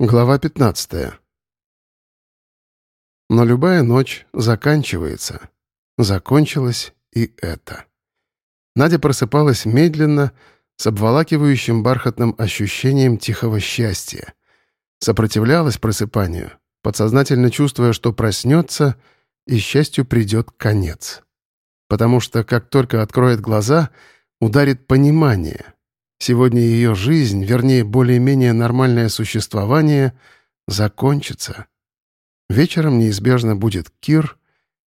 Глава 15. Но любая ночь заканчивается. Закончилось и это. Надя просыпалась медленно, с обволакивающим бархатным ощущением тихого счастья. Сопротивлялась просыпанию, подсознательно чувствуя, что проснется, и счастью придет конец. Потому что, как только откроет глаза, ударит понимание — Сегодня ее жизнь, вернее, более-менее нормальное существование, закончится. Вечером неизбежно будет Кир,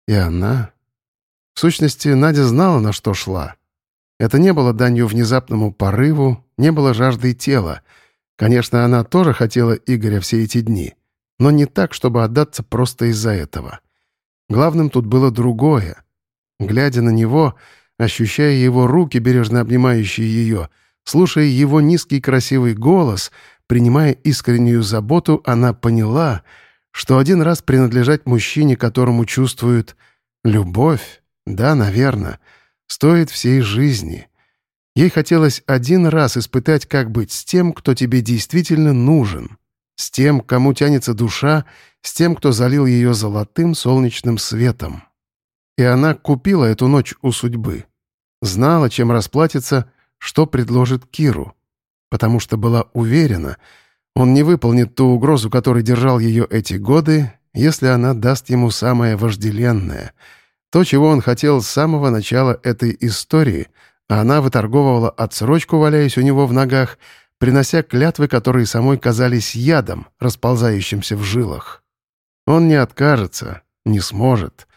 и она... В сущности, Надя знала, на что шла. Это не было данью внезапному порыву, не было жаждой тела. Конечно, она тоже хотела Игоря все эти дни, но не так, чтобы отдаться просто из-за этого. Главным тут было другое. Глядя на него, ощущая его руки, бережно обнимающие ее, — Слушая его низкий красивый голос, принимая искреннюю заботу, она поняла, что один раз принадлежать мужчине, которому чувствуют любовь, да, наверное, стоит всей жизни. Ей хотелось один раз испытать, как быть с тем, кто тебе действительно нужен, с тем, кому тянется душа, с тем, кто залил ее золотым солнечным светом. И она купила эту ночь у судьбы. Знала, чем расплатиться — что предложит Киру, потому что была уверена, он не выполнит ту угрозу, которой держал ее эти годы, если она даст ему самое вожделенное, то, чего он хотел с самого начала этой истории, а она выторговывала отсрочку, валяясь у него в ногах, принося клятвы, которые самой казались ядом, расползающимся в жилах. Он не откажется, не сможет.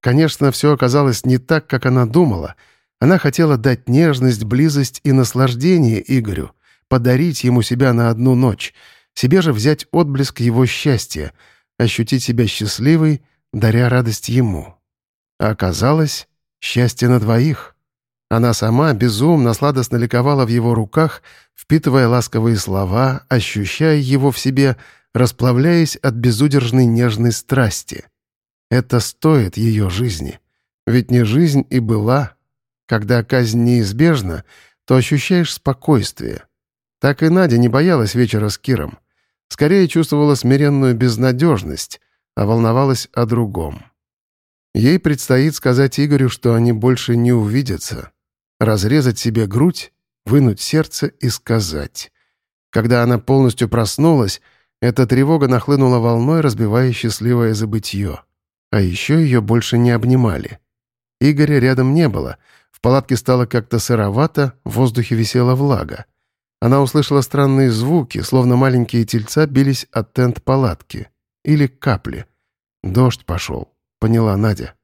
Конечно, все оказалось не так, как она думала — она хотела дать нежность, близость и наслаждение Игорю, подарить ему себя на одну ночь, себе же взять отблеск его счастья, ощутить себя счастливой, даря радость ему. А оказалось, счастье на двоих. Она сама безумно сладостно ликовала в его руках, впитывая ласковые слова, ощущая его в себе, расплавляясь от безудержной нежной страсти. Это стоит ее жизни. Ведь не жизнь и была, когда казнь неизбежна, то ощущаешь спокойствие. Так и Надя не боялась вечера с Киром. Скорее чувствовала смиренную безнадежность, а волновалась о другом. Ей предстоит сказать Игорю, что они больше не увидятся. Разрезать себе грудь, вынуть сердце и сказать. Когда она полностью проснулась, эта тревога нахлынула волной, разбивая счастливое забытье. А еще ее больше не обнимали. Игоря рядом не было — палатке стало как-то сыровато, в воздухе висела влага. Она услышала странные звуки, словно маленькие тельца бились от тент палатки. Или капли. «Дождь пошел», — поняла Надя.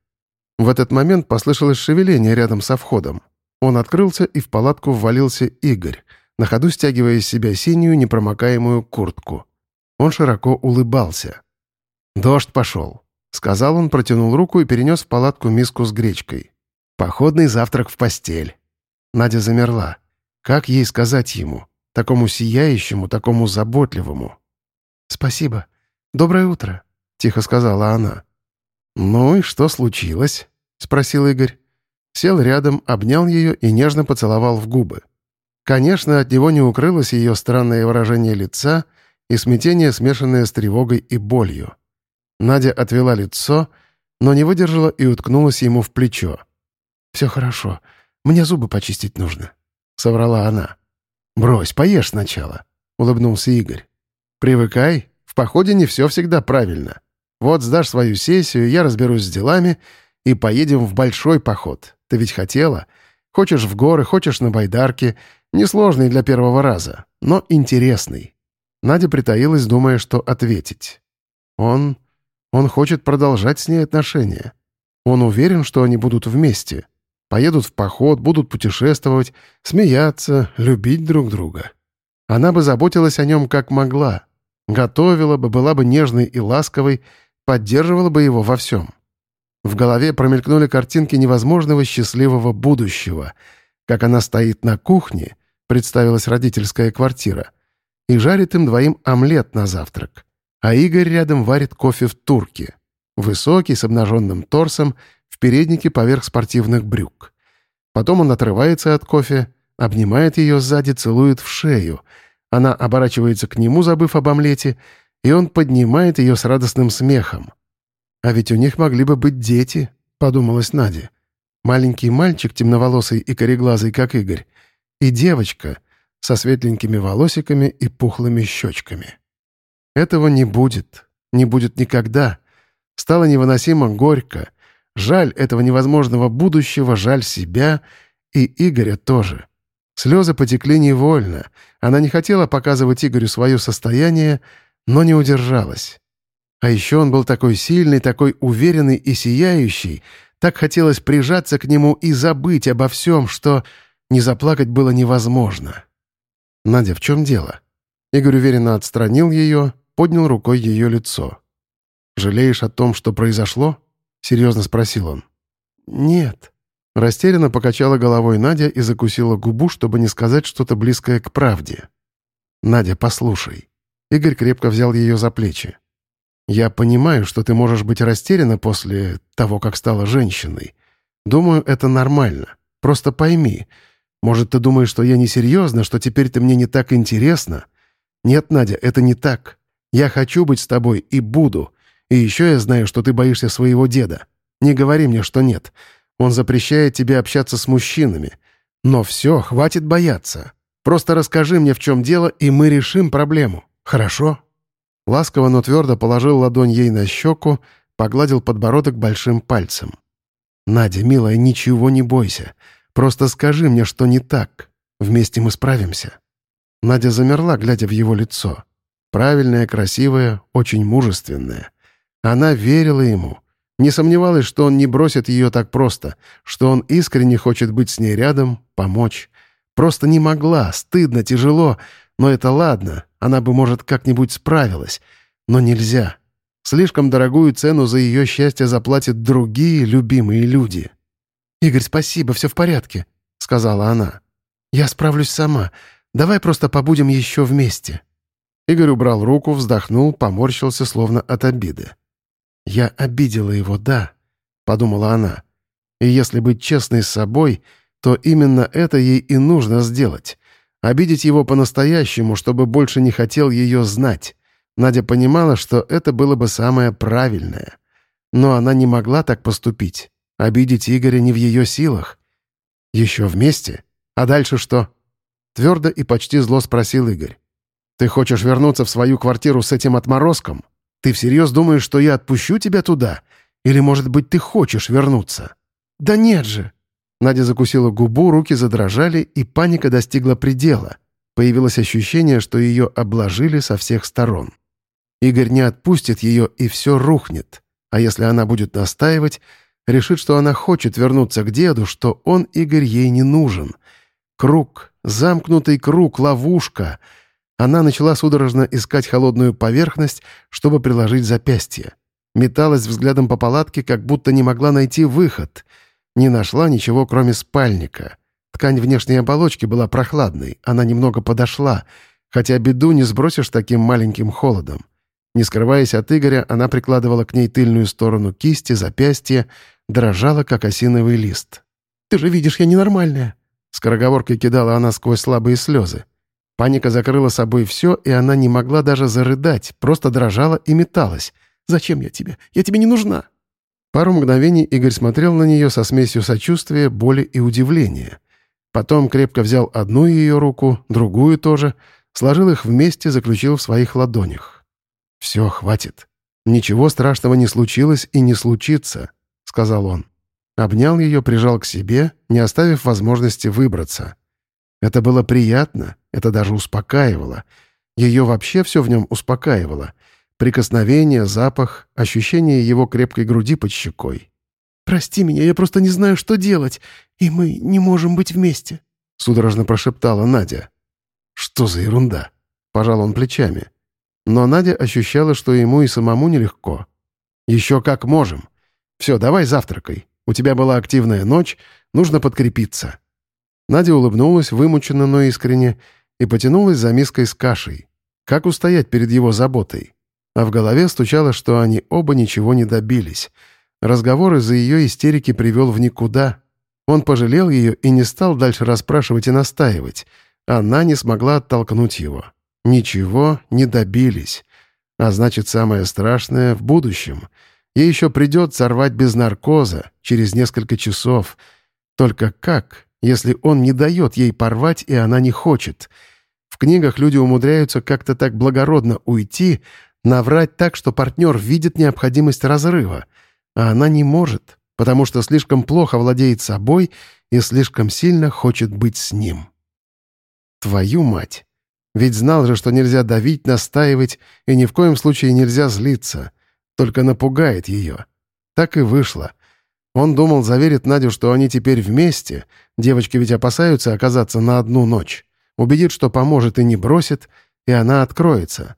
В этот момент послышалось шевеление рядом со входом. Он открылся, и в палатку ввалился Игорь, на ходу стягивая из себя синюю непромокаемую куртку. Он широко улыбался. «Дождь пошел», — сказал он, протянул руку и перенес в палатку миску с гречкой. Походный завтрак в постель. Надя замерла. Как ей сказать ему? Такому сияющему, такому заботливому. «Спасибо. Доброе утро», — тихо сказала она. «Ну и что случилось?» — спросил Игорь. Сел рядом, обнял ее и нежно поцеловал в губы. Конечно, от него не укрылось ее странное выражение лица и смятение, смешанное с тревогой и болью. Надя отвела лицо, но не выдержала и уткнулась ему в плечо. «Все хорошо. Мне зубы почистить нужно», — соврала она. «Брось, поешь сначала», — улыбнулся Игорь. «Привыкай. В походе не все всегда правильно. Вот сдашь свою сессию, я разберусь с делами, и поедем в большой поход. Ты ведь хотела? Хочешь в горы, хочешь на байдарке. Несложный для первого раза, но интересный». Надя притаилась, думая, что ответить. «Он... он хочет продолжать с ней отношения. Он уверен, что они будут вместе. Поедут в поход, будут путешествовать, смеяться, любить друг друга. Она бы заботилась о нем как могла. Готовила бы, была бы нежной и ласковой, поддерживала бы его во всем. В голове промелькнули картинки невозможного счастливого будущего. Как она стоит на кухне, представилась родительская квартира, и жарит им двоим омлет на завтрак. А Игорь рядом варит кофе в турке. Высокий, с обнаженным торсом, в переднике поверх спортивных брюк. Потом он отрывается от кофе, обнимает ее сзади, целует в шею, Она оборачивается к нему, забыв об омлете, и он поднимает ее с радостным смехом. «А ведь у них могли бы быть дети», — подумалась Надя. «Маленький мальчик, темноволосый и кореглазый, как Игорь, и девочка со светленькими волосиками и пухлыми щечками. Этого не будет, не будет никогда. Стало невыносимо горько. Жаль этого невозможного будущего, жаль себя и Игоря тоже. Слезы потекли невольно. Она не хотела показывать Игорю свое состояние, но не удержалась. А еще он был такой сильный, такой уверенный и сияющий. Так хотелось прижаться к нему и забыть обо всем, что не заплакать было невозможно. «Надя, в чем дело?» Игорь уверенно отстранил ее, поднял рукой ее лицо. «Жалеешь о том, что произошло?» — серьезно спросил он. «Нет». Растерянно покачала головой Надя и закусила губу, чтобы не сказать что-то близкое к правде. «Надя, послушай». Игорь крепко взял ее за плечи. «Я понимаю, что ты можешь быть растеряна после того, как стала женщиной. Думаю, это нормально. Просто пойми, может, ты думаешь, что я несерьезно, что теперь ты мне не так интересна? Нет, Надя, это не так. Я хочу быть с тобой и буду. И еще я знаю, что ты боишься своего деда. Не говори мне, что нет. Он запрещает тебе общаться с мужчинами. Но все, хватит бояться. Просто расскажи мне, в чем дело, и мы решим проблему. Хорошо?» Ласково, но твердо положил ладонь ей на щеку, погладил подбородок большим пальцем. «Надя, милая, ничего не бойся. Просто скажи мне, что не так. Вместе мы справимся». Надя замерла, глядя в его лицо. Правильное, красивое, очень мужественное. Она верила ему. Не сомневалась, что он не бросит ее так просто, что он искренне хочет быть с ней рядом, помочь. Просто не могла, стыдно, тяжело, но это ладно, она бы, может, как-нибудь справилась. Но нельзя. Слишком дорогую цену за ее счастье заплатят другие любимые люди. «Игорь, спасибо, все в порядке», — сказала она. «Я справлюсь сама. Давай просто побудем еще вместе». Игорь убрал руку, вздохнул, поморщился, словно от обиды. «Я обидела его, да», — подумала она. «И если быть честной с собой, то именно это ей и нужно сделать. Обидеть его по-настоящему, чтобы больше не хотел ее знать. Надя понимала, что это было бы самое правильное. Но она не могла так поступить. Обидеть Игоря не в ее силах. Еще вместе? А дальше что? Твердо и почти зло спросил Игорь. «Ты хочешь вернуться в свою квартиру с этим отморозком? Ты всерьез думаешь, что я отпущу тебя туда? Или, может быть, ты хочешь вернуться?» «Да нет же!» Надя закусила губу, руки задрожали, и паника достигла предела. Появилось ощущение, что ее обложили со всех сторон. Игорь не отпустит ее, и все рухнет. А если она будет настаивать, решит, что она хочет вернуться к деду, что он, Игорь, ей не нужен. Круг, замкнутый круг, ловушка. Она начала судорожно искать холодную поверхность, чтобы приложить запястье. Металась взглядом по палатке, как будто не могла найти выход. Не нашла ничего, кроме спальника. Ткань внешней оболочки была прохладной, она немного подошла, хотя беду не сбросишь таким маленьким холодом. Не скрываясь от Игоря, она прикладывала к ней тыльную сторону кисти, запястья, дрожала, как осиновый лист. «Ты же видишь, я ненормальная!» Скороговоркой кидала она сквозь слабые слезы. Паника закрыла собой все, и она не могла даже зарыдать, просто дрожала и металась. «Зачем я тебе? Я тебе не нужна!» Пару мгновений Игорь смотрел на нее со смесью сочувствия, боли и удивления. Потом крепко взял одну ее руку, другую тоже, сложил их вместе, заключил в своих ладонях. «Все, хватит. Ничего страшного не случилось и не случится сказал он. Обнял ее, прижал к себе, не оставив возможности выбраться. Это было приятно, это даже успокаивало. Ее вообще все в нем успокаивало. Прикосновение, запах, ощущение его крепкой груди под щекой. «Прости меня, я просто не знаю, что делать, и мы не можем быть вместе», — судорожно прошептала Надя. «Что за ерунда?» — пожал он плечами. Но Надя ощущала, что ему и самому нелегко. «Еще как можем. «Все, давай завтракай. У тебя была активная ночь, нужно подкрепиться». Надя улыбнулась, вымученно, но искренне, и потянулась за миской с кашей. Как устоять перед его заботой? А в голове стучало, что они оба ничего не добились. Разговор из-за ее истерики привел в никуда. Он пожалел ее и не стал дальше расспрашивать и настаивать. Она не смогла оттолкнуть его. Ничего не добились. А значит, самое страшное в будущем. Ей еще придется сорвать без наркоза через несколько часов. Только как, если он не дает ей порвать, и она не хочет? В книгах люди умудряются как-то так благородно уйти, наврать так, что партнер видит необходимость разрыва. А она не может, потому что слишком плохо владеет собой и слишком сильно хочет быть с ним. Твою мать! Ведь знал же, что нельзя давить, настаивать, и ни в коем случае нельзя злиться. Только напугает ее. Так и вышло. Он думал, заверит Надю, что они теперь вместе. Девочки ведь опасаются оказаться на одну ночь. Убедит, что поможет и не бросит, и она откроется.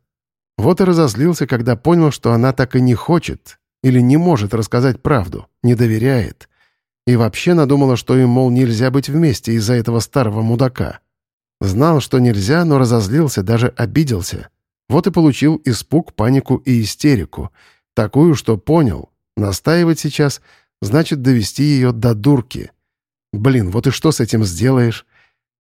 Вот и разозлился, когда понял, что она так и не хочет или не может рассказать правду, не доверяет. И вообще надумала, что им, мол, нельзя быть вместе из-за этого старого мудака. Знал, что нельзя, но разозлился, даже обиделся. Вот и получил испуг, панику и истерику. Такую, что понял. Настаивать сейчас значит довести ее до дурки. Блин, вот и что с этим сделаешь?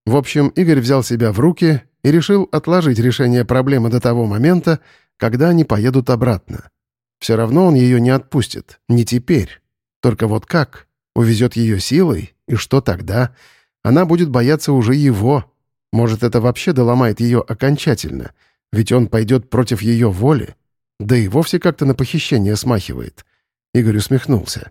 В общем, Игорь взял себя в руки и решил отложить решение проблемы до того момента, когда они поедут обратно. Все равно он ее не отпустит. Не теперь. Только вот как? Увезет ее силой? И что тогда? Она будет бояться уже его, может, это вообще доломает ее окончательно, ведь он пойдет против ее воли. Да и вовсе как-то на похищение смахивает. Игорь усмехнулся.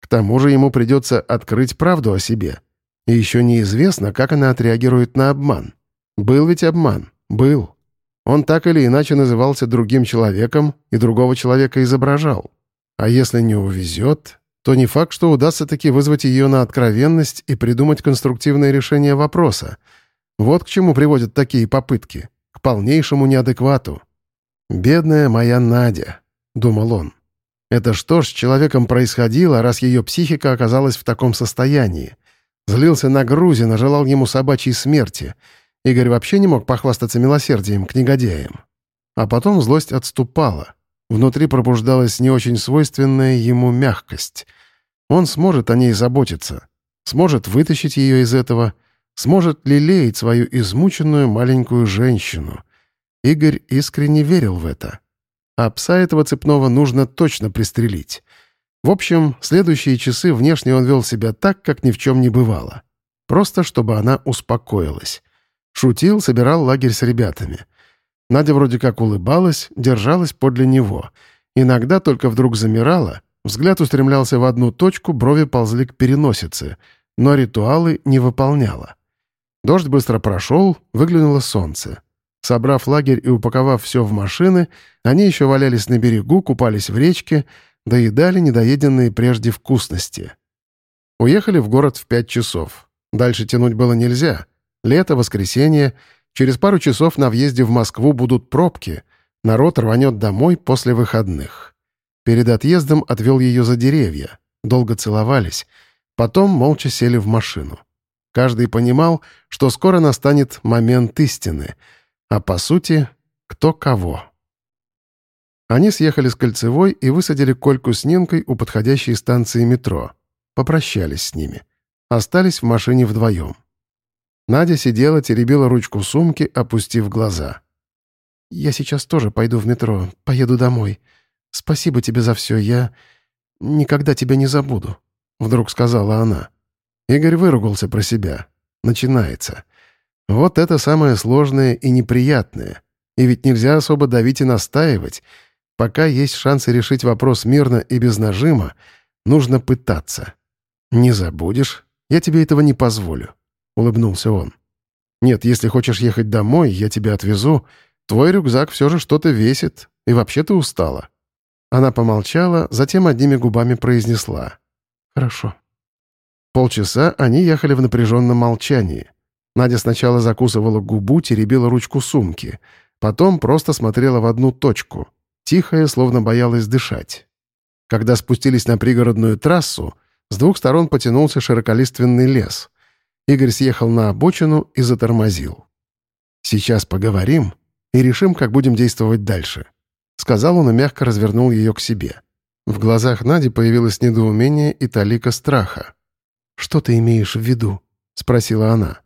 К тому же ему придется открыть правду о себе. И еще неизвестно, как она отреагирует на обман. Был ведь обман. Был. Он так или иначе назывался другим человеком и другого человека изображал. А если не увезет, то не факт, что удастся таки вызвать ее на откровенность и придумать конструктивное решение вопроса — вот к чему приводят такие попытки. К полнейшему неадеквату. «Бедная моя Надя», — думал он. «Это что ж с человеком происходило, раз ее психика оказалась в таком состоянии? Злился на Грузина, желал ему собачьей смерти. Игорь вообще не мог похвастаться милосердием к негодяям. А потом злость отступала. Внутри пробуждалась не очень свойственная ему мягкость. Он сможет о ней заботиться, сможет вытащить ее из этого — сможет лелеять свою измученную маленькую женщину. Игорь искренне верил в это. А пса этого цепного нужно точно пристрелить. В общем, следующие часы внешне он вел себя так, как ни в чем не бывало. Просто чтобы она успокоилась. Шутил, собирал лагерь с ребятами. Надя вроде как улыбалась, держалась подле него. Иногда только вдруг замирала, взгляд устремлялся в одну точку, брови ползли к переносице, но ритуалы не выполняла. Дождь быстро прошел, выглянуло солнце. Собрав лагерь и упаковав все в машины, они еще валялись на берегу, купались в речке, доедали недоеденные прежде вкусности. Уехали в город в пять часов. Дальше тянуть было нельзя. Лето, воскресенье. Через пару часов на въезде в Москву будут пробки. Народ рванет домой после выходных. Перед отъездом отвел ее за деревья. Долго целовались. Потом молча сели в машину. Каждый понимал, что скоро настанет момент истины, а по сути, кто кого. Они съехали с Кольцевой и высадили Кольку с Нинкой у подходящей станции метро. Попрощались с ними. Остались в машине вдвоем. Надя сидела, теребила ручку сумки, опустив глаза. «Я сейчас тоже пойду в метро, поеду домой. Спасибо тебе за все, я никогда тебя не забуду», — вдруг сказала она. Игорь выругался про себя. Начинается. Вот это самое сложное и неприятное. И ведь нельзя особо давить и настаивать. Пока есть шансы решить вопрос мирно и без нажима, нужно пытаться. «Не забудешь? Я тебе этого не позволю», — улыбнулся он. «Нет, если хочешь ехать домой, я тебя отвезу. Твой рюкзак все же что-то весит, и вообще ты устала». Она помолчала, затем одними губами произнесла. «Хорошо». Полчаса они ехали в напряженном молчании. Надя сначала закусывала губу, теребила ручку сумки. Потом просто смотрела в одну точку. Тихая, словно боялась дышать. Когда спустились на пригородную трассу, с двух сторон потянулся широколиственный лес. Игорь съехал на обочину и затормозил. «Сейчас поговорим и решим, как будем действовать дальше», — сказал он и мягко развернул ее к себе. В глазах Нади появилось недоумение и талика страха. «Что ты имеешь в виду?» — спросила она.